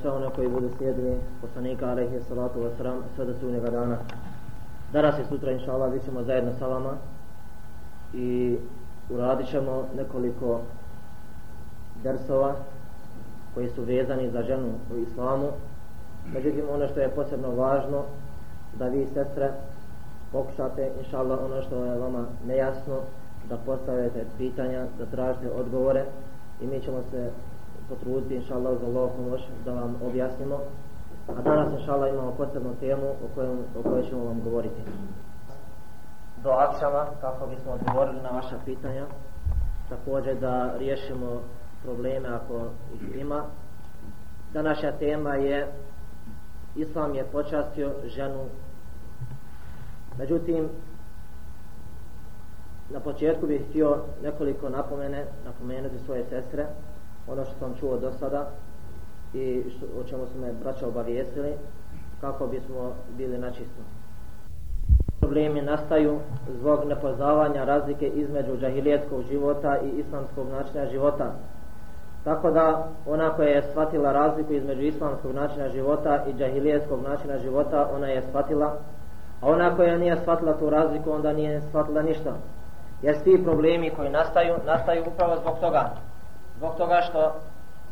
sve one koji budu slijedili poslanika alaihi salatu wasalam sve do sunnjega dana. Danas i sutra inša Allah bit ćemo zajedno sa vama i uradit ćemo nekoliko dersova koji su vezani za ženu u islamu. Međutim, ono što je posebno važno da vi sestre pokušate inša Allah ono što je vama nejasno da postavite pitanja, da tražite odgovore i mi ćemo se potruditi inša Allah za Allah pomoć da vam objasnimo. A danas inša Allah imamo posebnu temu o kojoj, o kojoj ćemo vam govoriti. Do akšama kako bismo odgovorili na vaša pitanja. Također da riješimo probleme ako ih ima. Današnja tema je Islam je počastio ženu Međutim, na početku bih htio nekoliko napomene, napomenuti svoje sestre, ono što sam čuo do sada i što, o čemu su me braća obavijestili, kako bismo bili na čistom. Problemi nastaju zbog nepoznavanja razlike između džahilijetskog života i islamskog načina života. Tako da ona koja je shvatila razliku između islamskog načina života i džahilijetskog načina života, ona je shvatila A ona koja nije shvatila tu razliku, onda nije shvatila ništa. Jer svi problemi koji nastaju, nastaju upravo zbog toga. Zbog toga što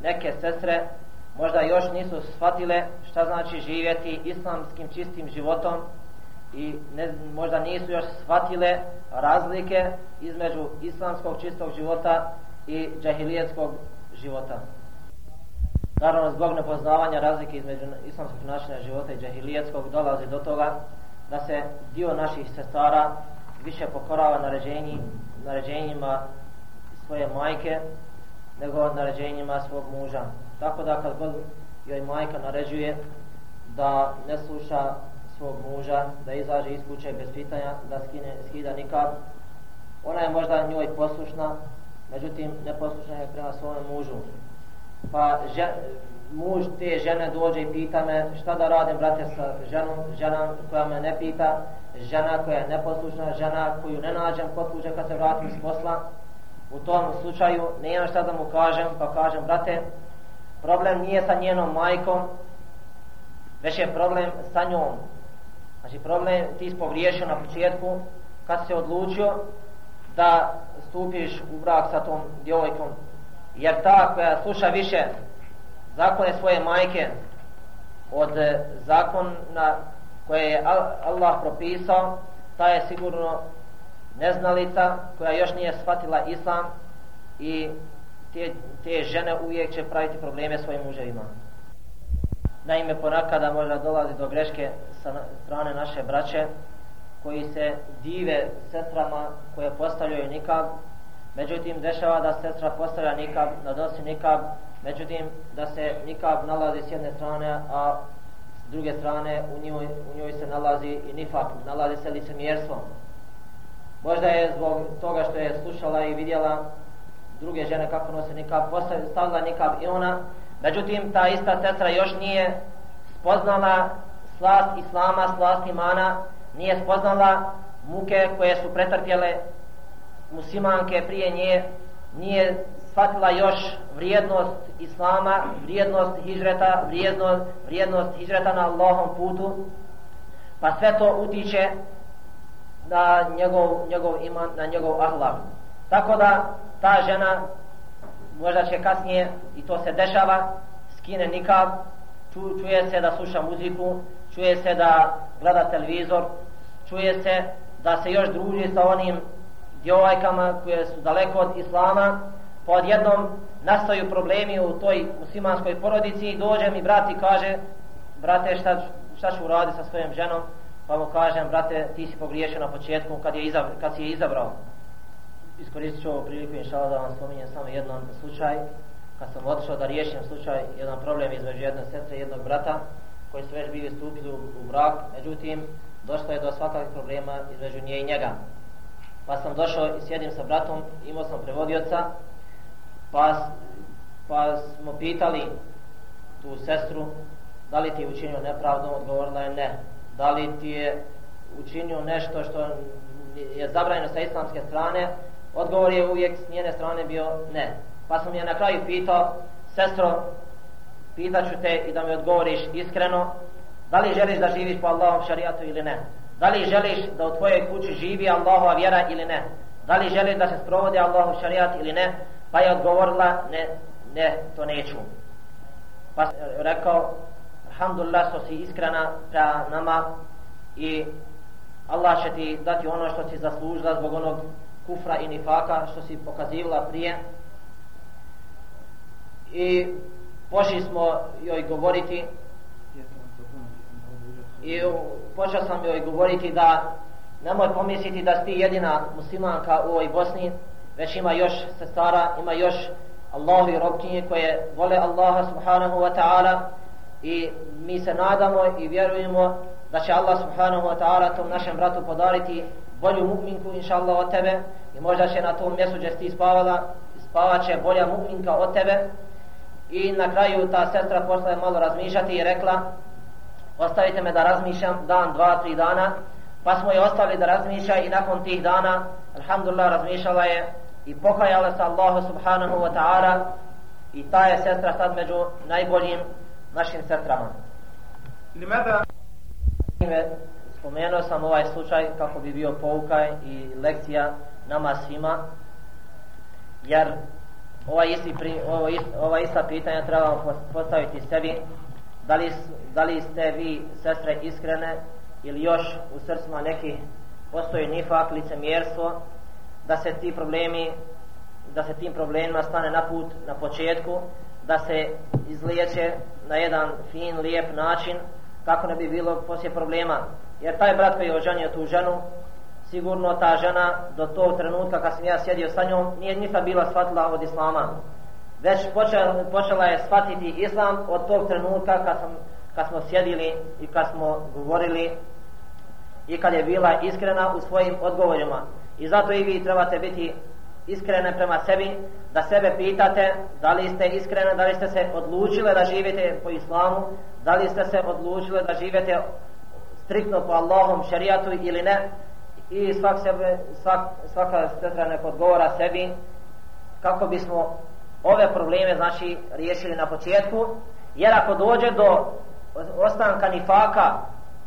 neke sestre možda još nisu shvatile šta znači živjeti islamskim čistim životom i ne, možda nisu još shvatile razlike između islamskog čistog života i džahilijetskog života. Naravno, zbog nepoznavanja razlike između islamskog načina života i džahilijetskog dolazi do toga da se dio naših sestara više pokorava naređenji, naređenjima svoje majke nego naređenjima svog muža. Tako da kad god joj majka naređuje da ne sluša svog muža, da izađe iz kuće bez pitanja, da skine, skida nikad, ona je možda njoj poslušna, međutim neposlušna je prema svome mužu. Pa že, muž te žene dođe i pita me šta da radim brate sa ženom, žena koja me ne pita, žena koja je neposlušna, žena koju ne nađem kod kuće kad se vratim s posla. U tom slučaju ne imam šta da mu kažem, pa kažem brate, problem nije sa njenom majkom, već je problem sa njom. Znači problem ti si pogriješio na početku kad se odlučio da stupiš u brak sa tom djevojkom. Jer ta koja sluša više zakone svoje majke od zakona koje je Allah propisao, ta je sigurno neznalica koja još nije shvatila islam i te, te žene uvijek će praviti probleme svojim muževima. Naime, ponakada možda dolazi do greške sa strane naše braće koji se dive sestrama koje postavljaju nikab. Međutim, dešava da sestra postavlja nikab, nadosi nikab, Međutim, da se nikab nalazi s jedne strane, a s druge strane u njoj, u njoj se nalazi i nifak, nalazi se licemjerstvo. Možda je zbog toga što je slušala i vidjela druge žene kako nose nikab, stavila nikab i ona. Međutim, ta ista sestra još nije spoznala slast Islama, slast imana, nije spoznala muke koje su pretrpjele muslimanke prije nje, nije shvatila još vrijednost Islama, vrijednost hijreta, vrijednost, vrijednost hijreta na Allahom putu, pa sve to utiče na njegov, njegov iman, na njegov ahlak. Tako da ta žena možda će kasnije, i to se dešava, skine nikad, ču, čuje se da sluša muziku, čuje se da gleda televizor, čuje se da se još druži sa onim djevojkama koje su daleko od Islama, pa odjednom nastaju problemi u toj muslimanskoj porodici i dođe mi brat i kaže brate šta, šta ću uraditi sa svojom ženom pa mu kažem brate ti si pogriješio na početku kad, je izabra, kad si je izabrao. Iskoristit ću ovu priliku inšala da vam spominjem samo jedan slučaj. Kad sam otišao da riješim slučaj jedan problem između jedne sestre i jednog brata koji su već bili stupili u, u brak. Međutim došlo je do svakakvih problema između nje i njega. Pa sam došao i sjedim sa bratom imao sam prevodioca pa, pa smo pitali tu sestru da li ti je učinio nepravdu, odgovorila je ne. Da li ti je učinio nešto što je zabranjeno sa islamske strane, Odgovor je uvijek s njene strane bio ne. Pa sam je na kraju pitao, sestro, pitaću te i da mi odgovoriš iskreno, da li želiš da živiš po Allahom šarijatu ili ne? Da li želiš da u tvojoj kući živi Allahova vjera ili ne? Da li želiš da se sprovodi Allahov šarijat ili ne? Pa je odgovorila, ne, ne, to neću. Pa rekao, alhamdulillah što si iskrena pra nama i Allah će ti dati ono što si zaslužila zbog onog kufra i nifaka što si pokazivala prije. I pošli smo joj govoriti i počeo sam joj govoriti da nemoj pomisliti da si jedina muslimanka u ovoj Bosni, već ima još sestara, ima još Allahovi robkinje koje vole Allaha subhanahu wa ta'ala i mi se nadamo i vjerujemo da će Allah subhanahu wa ta'ala tom našem bratu podariti bolju mu'minku inša Allah od tebe. I možda će na tom mjestu gdje ti spavala spavat će bolja mu'minka od tebe. I na kraju ta sestra posla je malo razmišljati i rekla ostavite me da razmišljam dan, dva, tri dana. Pa smo je ostavili da razmišlja i nakon tih dana alhamdulillah razmišljala je i pokajala se Allahu subhanahu wa ta'ala. I ta je sestra sad među najboljim našim centrama. Limada? Spomenuo sam ovaj slučaj kako bi bio pouka i lekcija nama svima, jer ova, isti, pri, ovo ist, ova ista pitanja trebamo postaviti sebi, da li, da li ste vi sestre iskrene ili još u srcima neki postoji nifak, licemjerstvo, da se ti problemi da se tim problemima stane na put na početku da se izliječe na jedan fin, lijep način kako ne bi bilo poslije problema. Jer taj brat koji je oženio tu ženu sigurno ta žena do tog trenutka kad sam ja sjedio sa njom nije ništa bila shvatila od islama. Već počela, počela je shvatiti islam od tog trenutka kad, sam, kad smo sjedili i kad smo govorili i kad je bila iskrena u svojim odgovorima. I zato i vi trebate biti iskrene prema sebi da sebe pitate da li ste iskrene da li ste se odlučile da živite po islamu da li ste se odlučile da živite striktno po Allahom šerijatu ili ne. I svak sebe, svak, svaka sestra nek odgovora sebi kako bismo ove probleme znači riješili na početku. Jer ako dođe do ostanka nifaka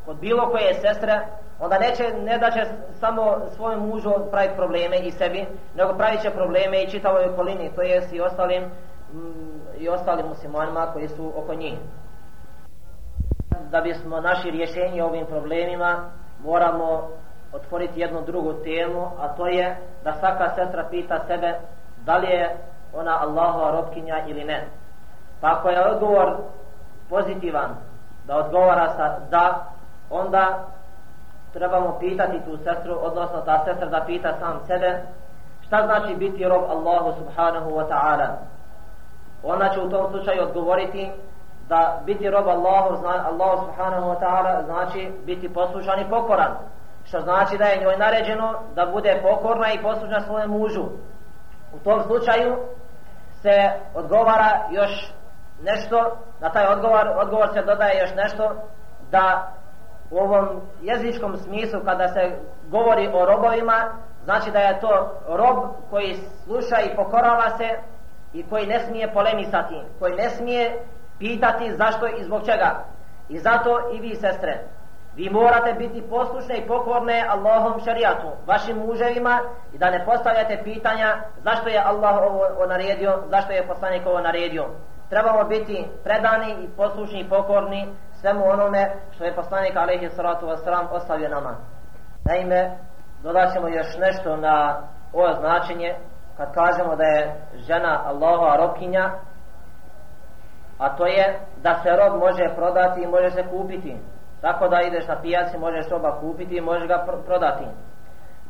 kod bilo koje sestre onda neće, ne da će samo svojom mužu praviti probleme i sebi nego pravit će probleme i čitavoj okolini to jest i ostalim mm, i ostalim muslimanima koji su oko njih. Da bismo naši rješenje ovim problemima moramo otvoriti jednu drugu temu a to je da svaka sestra pita sebe da li je ona Allahova robkinja ili ne. Pa ako je odgovor pozitivan da odgovara sa da onda trebamo pitati tu sestru odnosno ta sestra da pita sam sebe šta znači biti rob Allahu subhanahu wa ta'ala? Ona će u tom slučaju odgovoriti da biti rob Allahu, zna, Allahu subhanahu wa ta'ala znači biti poslušan i pokoran što znači da je njoj naređeno da bude pokorna i poslušna svojem mužu. U tom slučaju se odgovara još nešto na taj odgovor, odgovor se dodaje još nešto da u ovom jezičkom smislu kada se govori o robovima znači da je to rob koji sluša i pokorava se i koji ne smije polemisati koji ne smije pitati zašto i zbog čega. I zato i vi sestre vi morate biti poslušne i pokorne Allahom šarijatu vašim muževima i da ne postavljate pitanja zašto je Allah ovo naredio zašto je poslanik ovo naredio. Trebamo biti predani i poslušni i pokorni svemu onome što je poslanik alaihi salatu wasalam ostavio nama. Naime dodaćemo još nešto na ovo značenje kad kažemo da je žena Allahova robkinja a to je da se rob može prodati i može se kupiti. Tako da ideš na pijaci možeš roba kupiti i možeš ga pr prodati.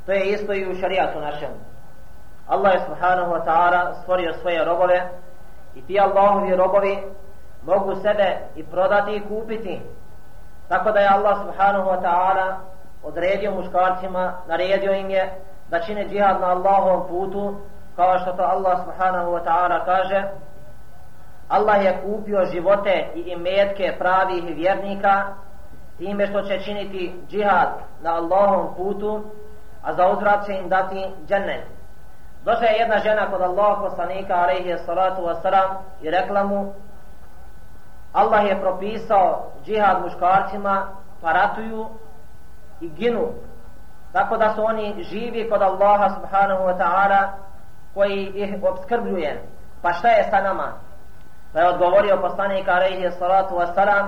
To je isto i u šarijatu našem. Allah je subhanahu wa ta'ala stvorio svoje robove i ti Allahovi robovi mogu sebe i prodati i kupiti. Tako da je Allah subhanahu wa ta'ala odredio muškarcima naredio im je da čine džihad na Allahovom putu kao što to Allah subhanahu wa ta'ala kaže. Allah je kupio živote i imetke pravih vjernika time što će činiti džihad na Allahovom putu a za uzvrat će im dati džennet. Došla je jedna žena kod Allahog poslanika alaihi salatu wasalam i rekla mu Allah je propisao džihad muškarcima pa ratuju i ginu. Tako da su oni živi kod Allaha subhanahu wa ta'ala koji ih obskrbljuje. Pa šta je sa nama? Pa je odgovorio poslanik alaihi salatu wasalam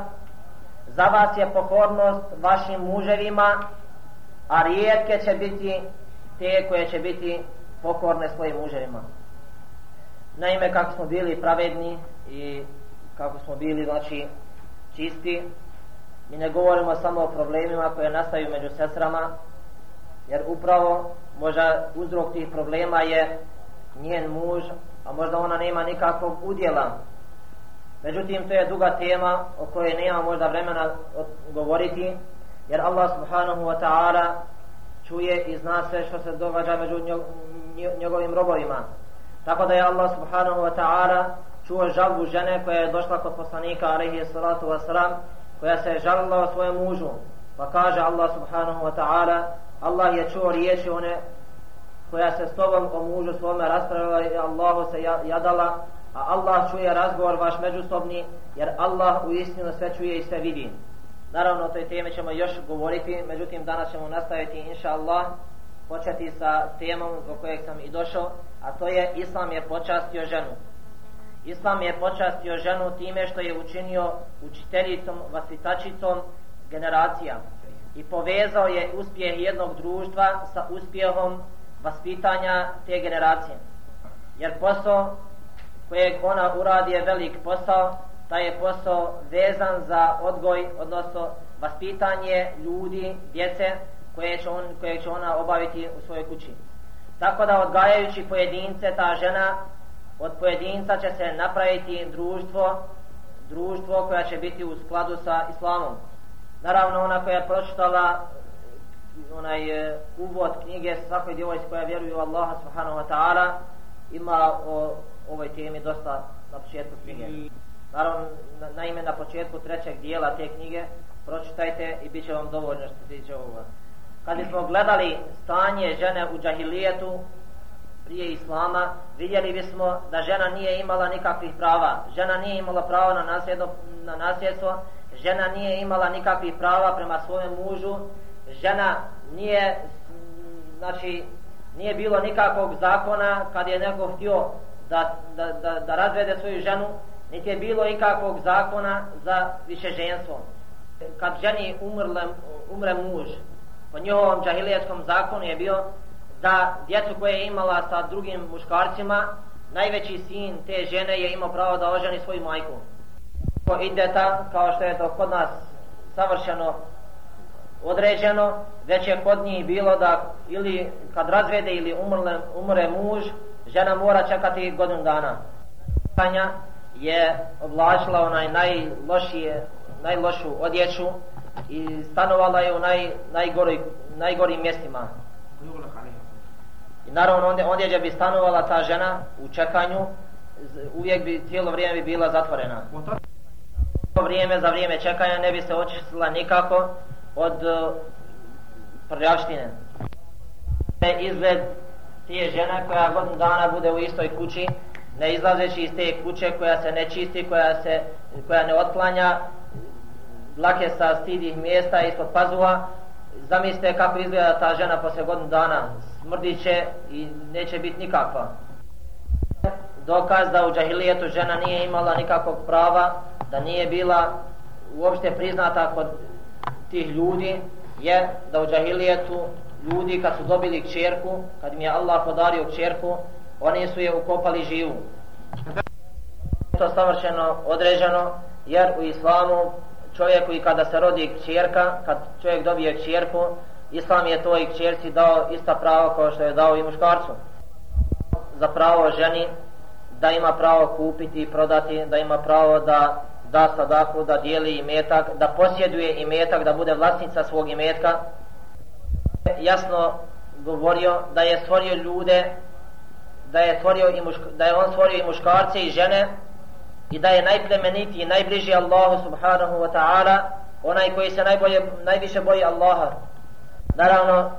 za vas je pokornost vašim muževima a rijetke će biti te koje će biti pokorne svojim muževima. Naime, kako smo bili pravedni i kako smo bili, znači, čisti, mi ne govorimo samo o problemima koje nastaju među sestrama, jer upravo možda uzrok tih problema je njen muž, a možda ona nema nikakvog udjela. Međutim, to je duga tema o kojoj nema možda vremena govoriti, jer Allah subhanahu wa ta'ala čuje i zna sve što se događa među njegovim robovima. Tako da je Allah subhanahu wa ta'ala čuo žalbu žene koja je došla kod poslanika alaihi salatu wasalam koja se je žalila o svojem mužu. Pa kaže Allah subhanahu wa ta'ala Allah je čuo riječi one koja se s tobom o mužu svome raspravila i Allahu se jadala a Allah čuje razgovor vaš međusobni jer Allah u istinu sve čuje i sve vidi. Naravno, o toj teme ćemo još govoriti, međutim, danas ćemo nastaviti, inša Allah, početi sa temom zbog kojeg sam i došao, a to je Islam je počastio ženu. Islam je počastio ženu time što je učinio učiteljicom, vaspitačicom generacija i povezao je uspjeh jednog društva sa uspjehom vaspitanja te generacije. Jer posao kojeg ona uradi je velik posao, taj je posao vezan za odgoj, odnosno vaspitanje ljudi, djece, koje će, on, koje će ona obaviti u svojoj kući. Tako da odgajajući pojedince, ta žena od pojedinca će se napraviti društvo, društvo koja će biti u skladu sa islamom. Naravno, ona koja je pročitala eh, onaj eh, uvod knjige svakoj djevojci koja vjeruje u Allaha subhanahu wa ta'ala ima o ovoj temi dosta na početku knjige. Naravno, na, naime na početku trećeg dijela te knjige pročitajte i bit će vam dovoljno što se tiče ovoga. Kad smo gledali stanje žene u džahilijetu prije Islama, vidjeli bismo da žena nije imala nikakvih prava. Žena nije imala prava na, nasljedno, na nasljedstvo, žena nije imala nikakvih prava prema svojem mužu, žena nije, znači, nije bilo nikakvog zakona kad je neko htio da, da, da, da razvede svoju ženu, niti je bilo ikakvog zakona za više ženstvo. Kad ženi umrle, umre muž, po njihovom džahilijetskom zakonu je bio da djecu koje je imala sa drugim muškarcima, najveći sin te žene je imao pravo da oženi svoju majku. Po ideta, kao što je to kod nas savršeno određeno, već je kod njih bilo da ili kad razvede ili umrle, umre muž, žena mora čekati godinu dana. Tanja je oblačila onaj najlošije, najlošu odjeću i stanovala je u naj, najgori, najgorim mjestima. I naravno ondje, ondje gdje bi stanovala ta žena u čekanju, uvijek bi cijelo vrijeme bi bila zatvorena. To vrijeme za vrijeme čekanja ne bi se očistila nikako od uh, prljavštine. Izgled tije žena koja godinu dana bude u istoj kući, ne izlazeći iz te kuće koja se ne čisti, koja se koja ne otklanja dlake sa stidih mjesta ispod pazuha, zamislite kako izgleda ta žena posle godinu dana, smrdiće i neće biti nikakva. Dokaz da u džahilijetu žena nije imala nikakvog prava, da nije bila uopšte priznata kod tih ljudi, je da u džahilijetu ljudi kad su dobili kćerku, kad mi je Allah podario kćerku, oni su je ukopali živu. To savršeno određeno, jer u islamu čovjeku i kada se rodi kćerka, kad čovjek dobije kćerku, islam je toj kćerci dao ista pravo kao što je dao i muškarcu. Za pravo ženi da ima pravo kupiti i prodati, da ima pravo da da sadaku, da dijeli imetak, da posjeduje imetak, da bude vlasnica svog imetka. Jasno govorio da je stvorio ljude da je stvorio i muška, da je on stvorio i muškarce i žene i da je najplemenitiji, najbliži Allahu subhanahu wa ta'ala, onaj koji se najbolje, najviše boji Allaha. Naravno,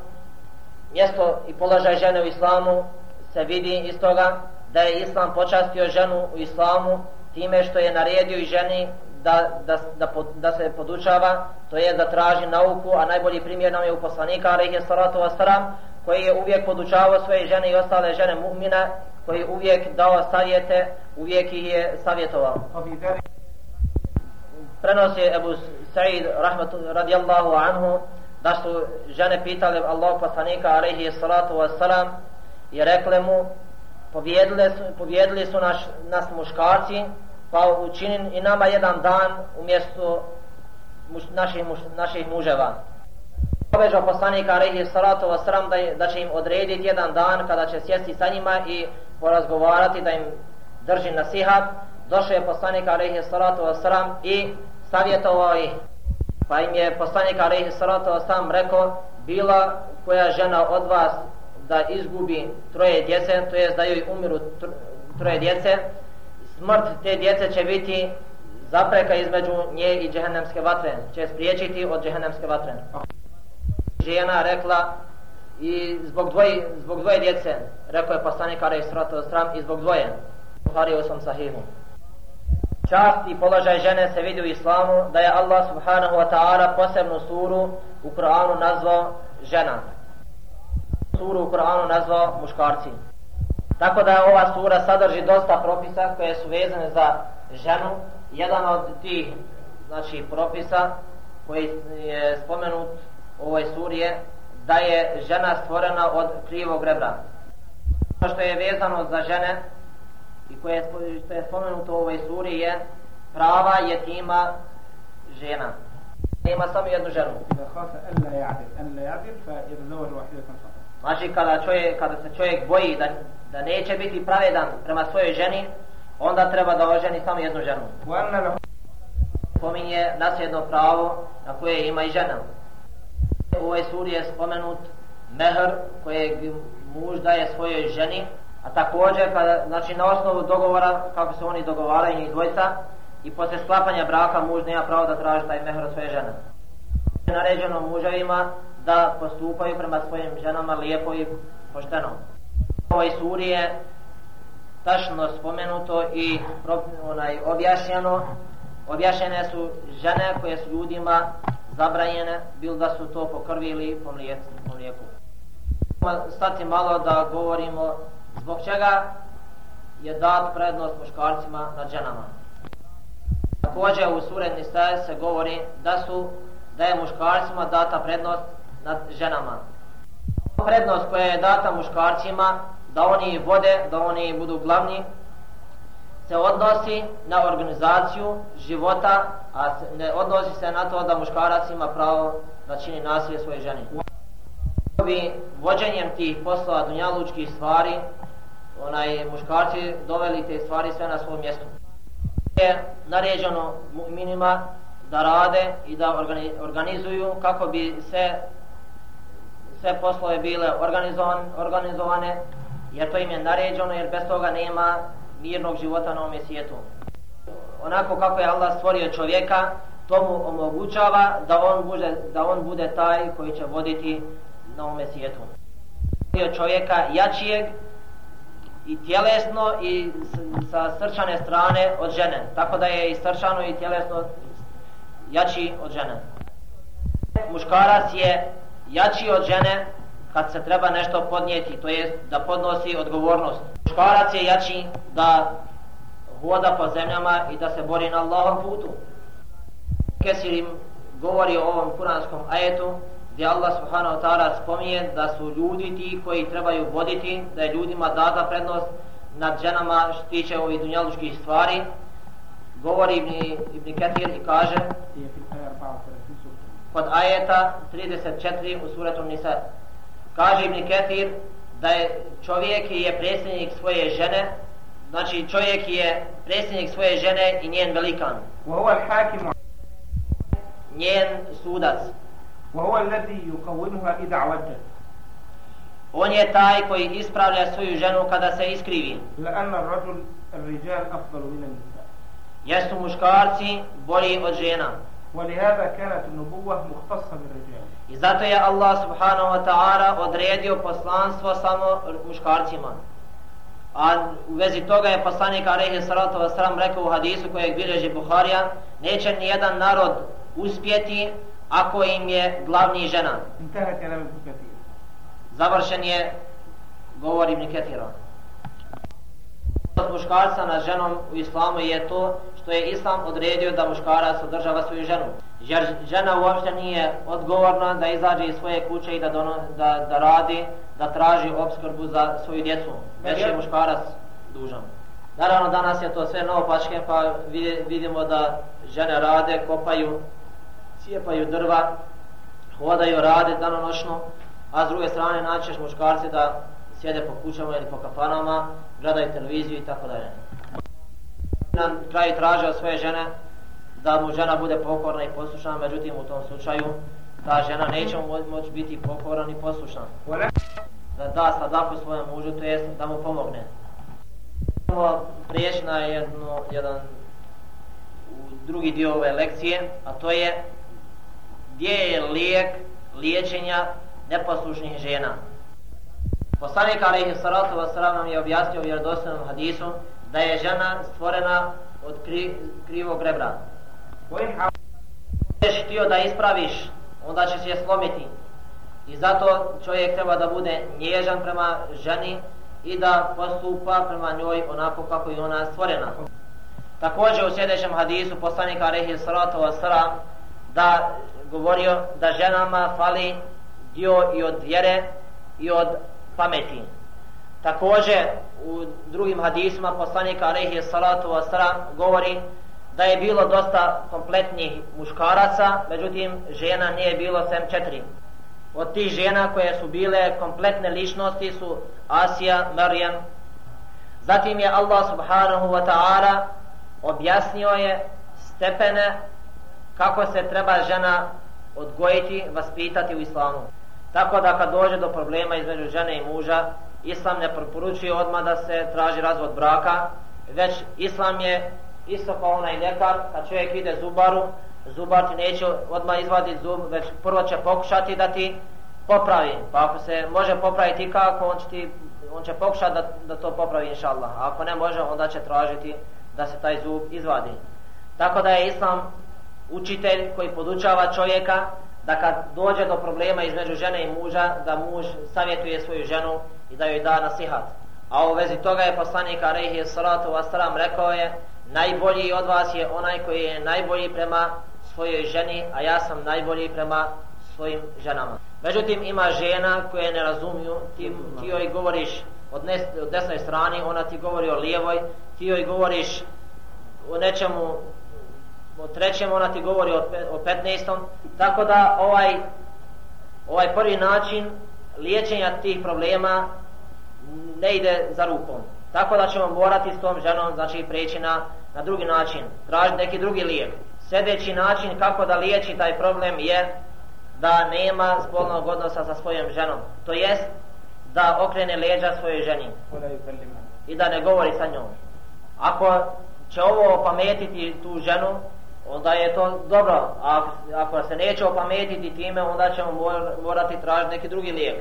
mjesto i položaj žene u islamu se vidi iz toga da je Islam počastio ženu u Islamu time što je naredio i ženi da, da, da, da se podučava, to je da traži nauku, a najbolji primjer nam je u poslanika, alaihi salatu wasalam, koji je uvijek podučavao svoje žene i ostale žene mu'mina, koji je uvijek dao savjete, uvijek ih je savjetovao. Prenosi Ebu Sa'id radijallahu anhu da su žene pitali Allah poslanika alaihi salatu wasalam i rekle mu pobjedili su, pobjedili su naš, nas muškarci pa učini i nama jedan dan umjesto muš, naših, muš, naših muževa. Obežao poslanika alaihi salatu wasalam da, da će im odrediti jedan dan kada će sjesti sa njima i porazgovarati da im drži nasihat. Došao je poslanik alaihi salatu wasalam i savjetovao ih. Pa im je poslanik alaihi salatu wasalam rekao bila koja žena od vas da izgubi troje djece, to jest da joj umiru troje djece, smrt te djece će biti zapreka između nje i džehennemske vatre, će spriječiti od džehennemske vatre. Žena rekla i zbog dvoje, zbog dvoje djece, rekao je poslanik Arej Sratu Sram, i zbog dvoje, Buhari u svom sahihu. Čast i položaj žene se vidi u islamu da je Allah subhanahu wa ta'ala posebnu suru u Kur'anu nazvao žena. Suru u Kur'anu nazvao muškarci. Tako da ova sura sadrži dosta propisa koje su vezane za ženu. Jedan od tih znači, propisa koji je spomenut ovoj suri je da je žena stvorena od krivog rebra. Ono što je vezano za žene i koje je, što je spomenuto u ovoj suri je prava je tima žena. Ima samo jednu ženu. Znači kada, čovjek, kada se čovjek boji da, da neće biti pravedan prema svojoj ženi, onda treba da oženi samo jednu ženu. Pominje nasljedno pravo na koje ima i žena. U ovoj suri je spomenut mehr kojeg muž daje svojoj ženi, a također kada, znači na osnovu dogovora, kako se oni dogovaraju njih dvojca, i posle sklapanja braka muž nema pravo da traži taj mehr od svoje žene. Naređeno muževima da postupaju prema svojim ženama lijepo i pošteno. U ovoj suri je tačno spomenuto i onaj, objašnjeno objašnjene su žene koje su ljudima zabranjene, bilo da su to po krvi ili po mlijeku. Po mlijeku. Stati malo da govorimo zbog čega je dat prednost muškarcima nad ženama. Također u suredni staje se govori da su da je muškarcima data prednost nad ženama. Prednost koja je data muškarcima da oni vode, da oni budu glavni, se odnosi na organizaciju života, a ne odnosi se na to da muškarac ima pravo da čini nasilje svoje žene. Bi vođenjem tih poslova dunjalučkih stvari, onaj muškarci doveli te stvari sve na svom mjestu. Je naređeno minima da rade i da organizuju kako bi se sve poslove bile organizovane, organizovane, jer to im je naređeno, jer bez toga nema mirnog života na ovome svijetu. Onako kako je Allah stvorio čovjeka, to mu omogućava da on bude, da on bude taj koji će voditi na ovome svijetu. Stvorio čovjeka jačijeg i tjelesno i sa srčane strane od žene. Tako da je i srčano i tjelesno jači od žene. Muškarac je jači od žene kad se treba nešto podnijeti, to je da podnosi odgovornost. Muškarac je jači da hoda po zemljama i da se bori na Allahom putu. Kesir im govori o ovom kuranskom ajetu gdje Allah subhanahu wa ta'ala spominje da su ljudi ti koji trebaju voditi, da je ljudima data prednost nad ženama što tiče ovih dunjalučkih stvari. Govori Ibn, Ibn Ketir i kaže kod ajeta 34 u suratom Nisa Kaže Ibn Ketir da je čovjek je predsjednik svoje žene, znači čovjek je predsjednik svoje žene i njen velikan. وهو الحاكم Njen sudac. وهو الذي يقومها إذا عوجت On je taj koji ispravlja svoju ženu kada se iskrivi. لأن الرجل الرجال أفضل من النساء Jer su muškarci bolji od žena. ولهذا كانت النبوة مختصة بالرجال I zato je Allah subhanahu wa ta'ala odredio poslanstvo samo muškarcima. A u vezi toga je poslanik Arehi Salatu Vasram rekao u hadisu kojeg bilježi Buharija neće ni jedan narod uspjeti ako im je glavni žena. Završen je govorim Niketirom. Od muškarca na ženom u islamu je to što je islam odredio da muškarac održava svoju ženu. Jer žena uopšte nije odgovorna da izađe iz svoje kuće i da, dono, da, da radi, da traži obskrbu za svoju djecu. Već je muškarac dužan. Naravno danas je to sve novopačke pa vidi- vidimo da žene rade, kopaju, cijepaju drva, hodaju, rade danonošno, a s druge strane naćeš muškarci da sjede po kućama ili po kafanama, gledaju televiziju i tako dalje. Na kraju traže od svoje žene da mu žena bude pokorna i poslušana, međutim u tom slučaju ta žena neće mu moći biti pokorna ni poslušna. Da da sadaku svojem mužu, to jest da mu pomogne. Priješi na jedno, jedan drugi dio ove lekcije, a to je gdje je lijek liječenja neposlušnih žena. Poslanik alaihi salatu wasalam nam je objasnio u vjerodostojnom hadisu da je žena stvorena od kri, krivog rebra. Kojim hadisom htio da ispraviš, onda ćeš je slomiti. I zato čovjek treba da bude nježan prema ženi i da postupa prema njoj onako kako je ona stvorena. Također u sljedećem hadisu poslanika alaihi salatu wasalam da govorio da ženama fali dio i od vjere i od pameti. Također u drugim hadisima poslanika Rehi Salatu Wasara govori da je bilo dosta kompletnih muškaraca, međutim žena nije bilo sem četiri. Od tih žena koje su bile kompletne ličnosti su Asija, Marijan. Zatim je Allah subhanahu wa ta'ala objasnio je stepene kako se treba žena odgojiti, vaspitati u islamu. Tako da kad dođe do problema između žene i muža, islam ne preporučuje odmah da se traži razvod braka, već islam je isto kao onaj ljekar, kad čovjek ide zubaru, zubar ti neće odmah izvaditi zub, već prvo će pokušati da ti popravi. Pa ako se može popraviti kako, on će, ti, on će pokušati da, da to popravi inša Allah. A ako ne može, onda će tražiti da se taj zub izvadi. Tako da je Islam učitelj koji podučava čovjeka da kad dođe do problema između žene i muža, da muž savjetuje svoju ženu i da joj da nasihat. A u vezi toga je poslanik Arehi Salatu Wasalam rekao je najbolji od vas je onaj koji je najbolji prema svojoj ženi, a ja sam najbolji prema svojim ženama. Međutim, ima žena koje ne razumiju, ti, ti joj govoriš od, nes, od desnoj strani, ona ti govori o lijevoj, ti joj govoriš o nečemu o trećem, ona ti govori o, o petnestom, tako da ovaj, ovaj prvi način liječenja tih problema ne ide za rukom. Tako da ćemo morati s tom ženom, znači preći na, na drugi način, tražiti neki drugi lijek. Sljedeći način kako da liječi taj problem je da nema spolnog odnosa sa svojom ženom. To jest da okrene leđa svojoj ženi i da ne govori sa njom. Ako će ovo pametiti tu ženu, onda je to dobro. A ako, se neće opametiti time, onda ćemo morati tražiti neki drugi lijek.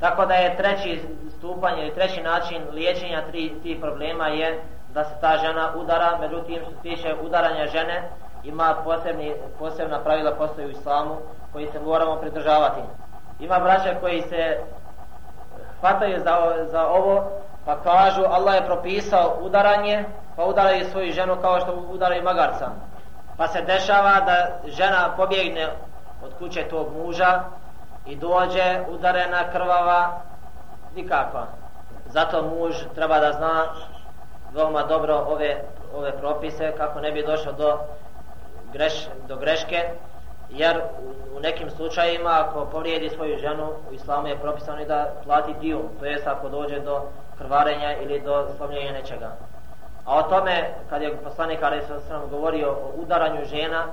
Tako da je treći stupanj ili treći način liječenja tri, tih problema je da se ta žena udara, međutim što se tiče udaranja žene, ima posebni, posebna pravila postoji u islamu koji se moramo pridržavati. Ima braća koji se hvataju za, za ovo pa kažu Allah je propisao udaranje pa udaraju svoju ženu kao što udaraju magarca pa se dešava da žena pobjegne od kuće tog muža i dođe udarena krvava nikakva zato muž treba da zna veoma dobro ove, ove propise kako ne bi došao do, greš, do greške jer u- nekim slučajima ako povrijedi svoju ženu u islamu je propisano i da plati dio, to jest ako dođe do krvarenja ili do slomljenja nečega. A o tome, kad je poslanik Ali sam govorio o udaranju žena,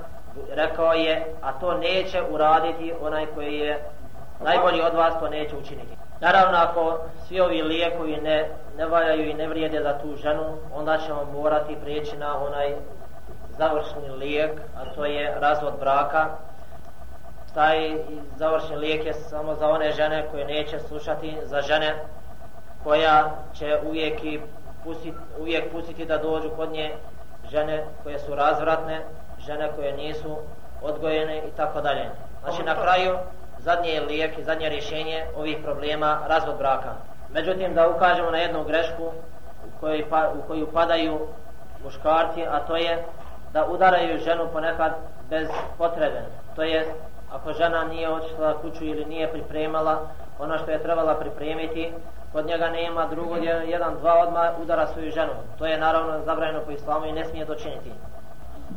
rekao je, a to neće uraditi onaj koji je najbolji od vas, to neće učiniti. Naravno, ako svi ovi lijekovi ne, ne valjaju i ne vrijede za tu ženu, onda ćemo morati prijeći na onaj završni lijek, a to je razvod braka. Taj završni lijek je samo za one žene koje neće slušati, za žene koja će uvijek i pustiti, uvijek pustiti da dođu kod nje žene koje su razvratne, žene koje nisu odgojene i tako dalje. Znači na kraju zadnje je lijek i zadnje rješenje ovih problema razvod braka. Međutim da ukažemo na jednu grešku u koju, pa, u koju padaju muškarci, a to je da udaraju ženu ponekad bez potrebe. To je ako žena nije otišla kuću ili nije pripremala ono što je trebala pripremiti, kod njega nema drugog, jedan, dva odma udara svoju ženu. To je naravno zabranjeno po islamu i ne smije to činiti.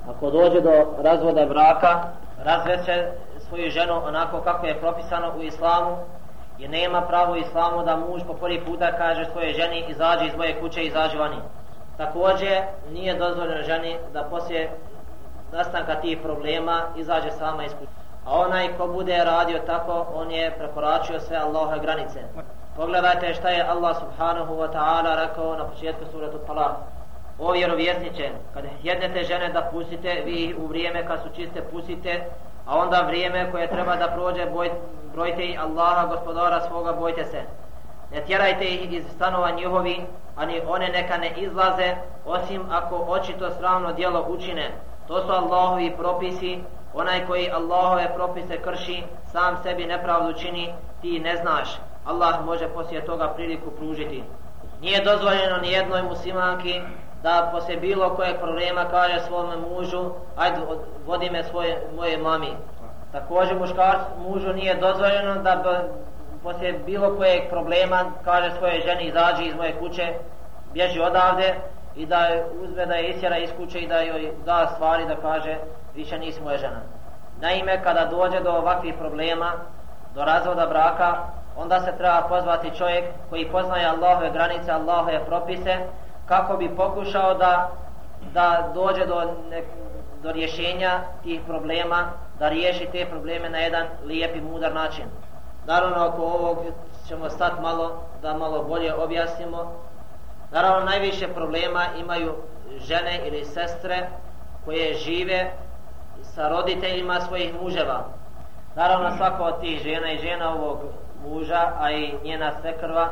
Ako dođe do razvoda braka, razveće svoju ženu onako kako je propisano u islamu i nema pravo islamu da muž po prvi puta kaže svoje ženi izađi iz moje kuće i izađi vani. Također nije dozvoljeno ženi da poslije nastanka tih problema izađe sama iz kuće. A onaj ko bude radio tako, on je prekoračio sve Allahove granice. Pogledajte šta je Allah subhanahu wa ta'ala rekao na početku suratu Talak. O vjerovjesniče, kad jednete žene da pustite, vi ih u vrijeme kad su čiste pustite, a onda vrijeme koje treba da prođe, boj, brojte i Allaha, gospodara svoga, bojte se. Ne tjerajte ih iz stanova njihovi, ani one neka ne izlaze, osim ako očito sravno dijelo učine. To su Allahovi propisi, onaj koji Allahove propise krši, sam sebi nepravdu čini, ti ne znaš. Allah može poslije toga priliku pružiti. Nije dozvoljeno ni jednoj muslimanki da poslije bilo kojeg problema kaže svome mužu, ajde vodi me svoje, moje mami. Također muškar mužu nije dozvoljeno da poslije bilo kojeg problema kaže svoje ženi izađi iz moje kuće, bježi odavde i da uzme da je isjera iz kuće i da joj da stvari da kaže više nisi moja žena. Naime, kada dođe do ovakvih problema, do razvoda braka, onda se treba pozvati čovjek koji poznaje Allahove granice, Allahove propise, kako bi pokušao da, da dođe do, ne, do rješenja tih problema, da riješi te probleme na jedan lijep i mudar način. Naravno, oko ovog ćemo stati malo, da malo bolje objasnimo. Naravno, najviše problema imaju žene ili sestre koje žive sa roditeljima svojih muževa. Naravno, svako od tih žena i žena ovog muža, a i njena svekrva,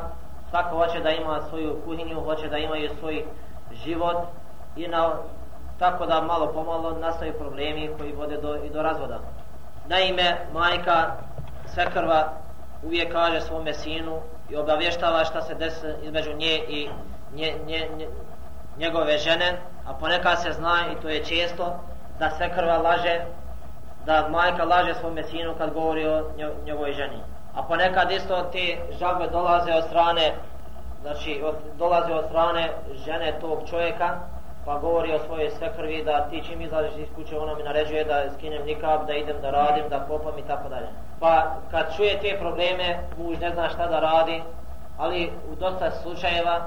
svako hoće da ima svoju kuhinju, hoće da imaju svoj život i na, tako da malo pomalo nastaju problemi koji vode do, i do razvoda. Naime, majka svekrva uvijek kaže svome sinu i obavještava šta se desi između nje i nje, nje, nje, njegove žene, a ponekad se zna i to je često da svekrva laže, da majka laže svome sinu kad govori o njegovoj ženi a ponekad isto te žalbe dolaze od strane znači od, dolaze od strane žene tog čovjeka pa govori o svojoj svekrvi da ti čim izlaziš iz kuće ona mi naređuje da skinem nikab, da idem da radim, da kopam i tako dalje. Pa kad čuje te probleme, muž ne zna šta da radi, ali u dosta slučajeva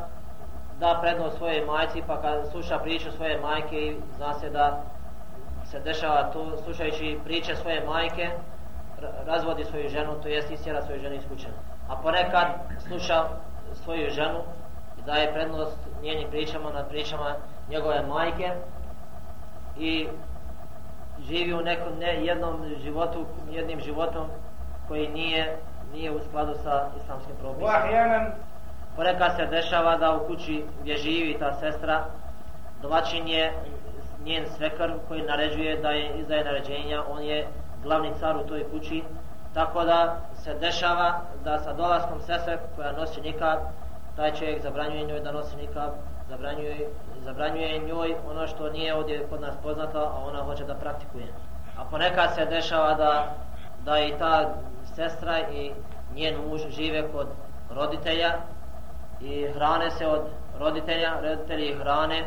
da prednost svoje majci, pa kad sluša priču svoje majke i zna se da se dešava to slušajući priče svoje majke, razvodi svoju ženu, to jest istjera svoju ženu iz kuće. A ponekad sluša svoju ženu i daje prednost njenim pričama nad pričama njegove majke i živi u nekom ne jednom životu, jednim životom koji nije nije u skladu sa islamskim propisima. Ponekad se dešava da u kući gdje živi ta sestra domaćin je njen svekar koji naređuje da je izdaje naređenja, on je glavni car u toj kući, tako da se dešava da sa dolaskom sestre koja nosi nikad, taj čovjek zabranjuje njoj da nosi nikad, zabranjuje, zabranjuje njoj ono što nije ovdje kod nas poznato, a ona hoće da praktikuje. A ponekad se dešava da, da i ta sestra i njen muž žive kod roditelja i hrane se od roditelja, roditelji hrane,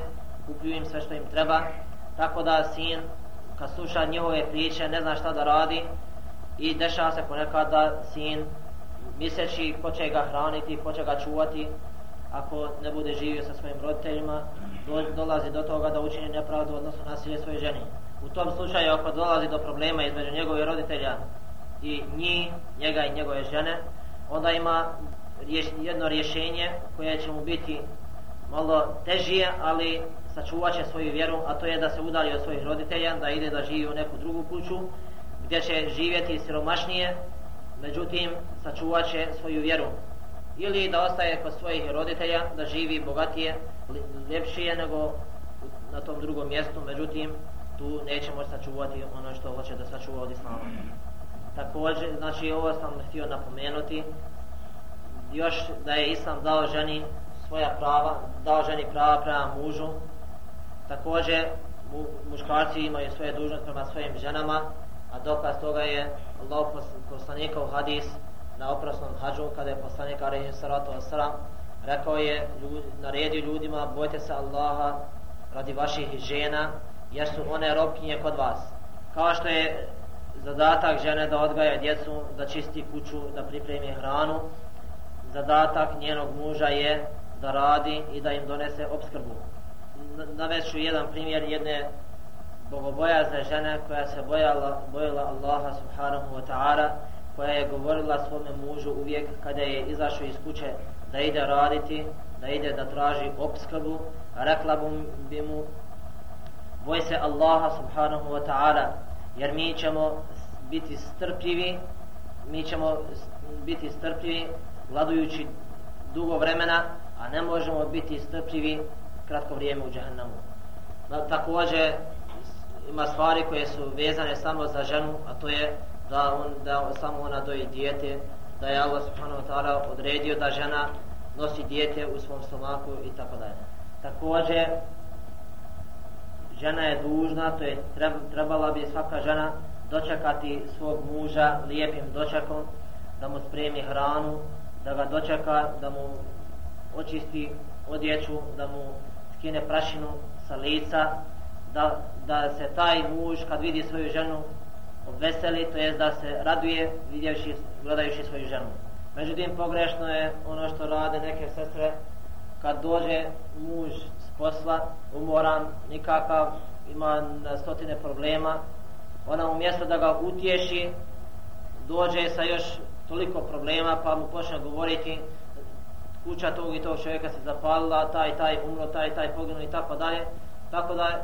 kupuju im sve što im treba, tako da sin kad sluša njihove priče, ne zna šta da radi i dešava se ponekad da sin misleći ko će ga hraniti, ko će ga čuvati ako ne bude živio sa svojim roditeljima do, dolazi do toga da učini nepravdu odnosno nasilje svoje ženi u tom slučaju ako dolazi do problema između njegove roditelja i njih, njega i njegove žene onda ima rješ, jedno rješenje koje će mu biti malo težije ali sačuvat će svoju vjeru, a to je da se udali od svojih roditelja, da ide da živi u neku drugu kuću, gdje će živjeti siromašnije, međutim sačuvat će svoju vjeru. Ili da ostaje kod svojih roditelja, da živi bogatije, ljepšije nego na tom drugom mjestu, međutim tu neće moći sačuvati ono što hoće da sačuva od islama. Također, znači ovo sam htio napomenuti, još da je islam dao ženi svoja prava, dao ženi prava prema mužu, također mu, muškarci imaju svoje dužnosti prema svojim ženama, a dokaz toga je Allah poslanikov hadis na oprosnom hađu, kada je poslanik Arihim Saratu Asram, rekao je, ljud, naredio ljudima, bojte se Allaha radi vaših žena, jer su one robkinje kod vas. Kao što je zadatak žene da odgaja djecu, da čisti kuću, da pripremi hranu, zadatak njenog muža je da radi i da im donese obskrbu. Naveću jedan primjer jedne bogobojazne žene koja se bojala, bojala Allaha subhanahu wa ta'ala, koja je govorila svome mužu uvijek kada je izašao iz kuće da ide raditi, da ide da traži obskrbu, rekla bi mu boj se Allaha subhanahu wa ta'ala jer mi ćemo biti strpljivi mi ćemo biti strpljivi gladujući dugo vremena a ne možemo biti strpljivi kratko vrijeme u džahannamu također ima stvari koje su vezane samo za ženu a to je da, on, da samo ona doji dijete da je Allah subhanahu wa ta'ala odredio da žena nosi dijete u svom stomaku i tako dalje. Također žena je dužna, to je trebala bi svaka žena dočekati svog muža lijepim dočekom, da mu spremi hranu, da ga dočeka, da mu očisti odjeću, da mu skine prašinu sa lica, da, da se taj muž kad vidi svoju ženu obveseli, to jest da se raduje vidjevši, gledajući svoju ženu. Međutim, pogrešno je ono što rade neke sestre, kad dođe muž posla, umoran, nikakav, ima stotine problema, ona umjesto da ga utješi, dođe sa još toliko problema, pa mu počne govoriti kuća tog i tog čovjeka se zapalila, taj, taj, umro, taj, taj, poginuo i tako dalje. Tako da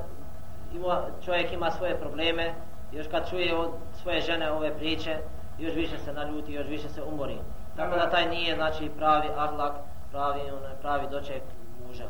ima, čovjek ima svoje probleme, još kad čuje od svoje žene ove priče, još više se naljuti, još više se umori. Tako da taj nije znači pravi ahlak, pravi, pravi doček muža.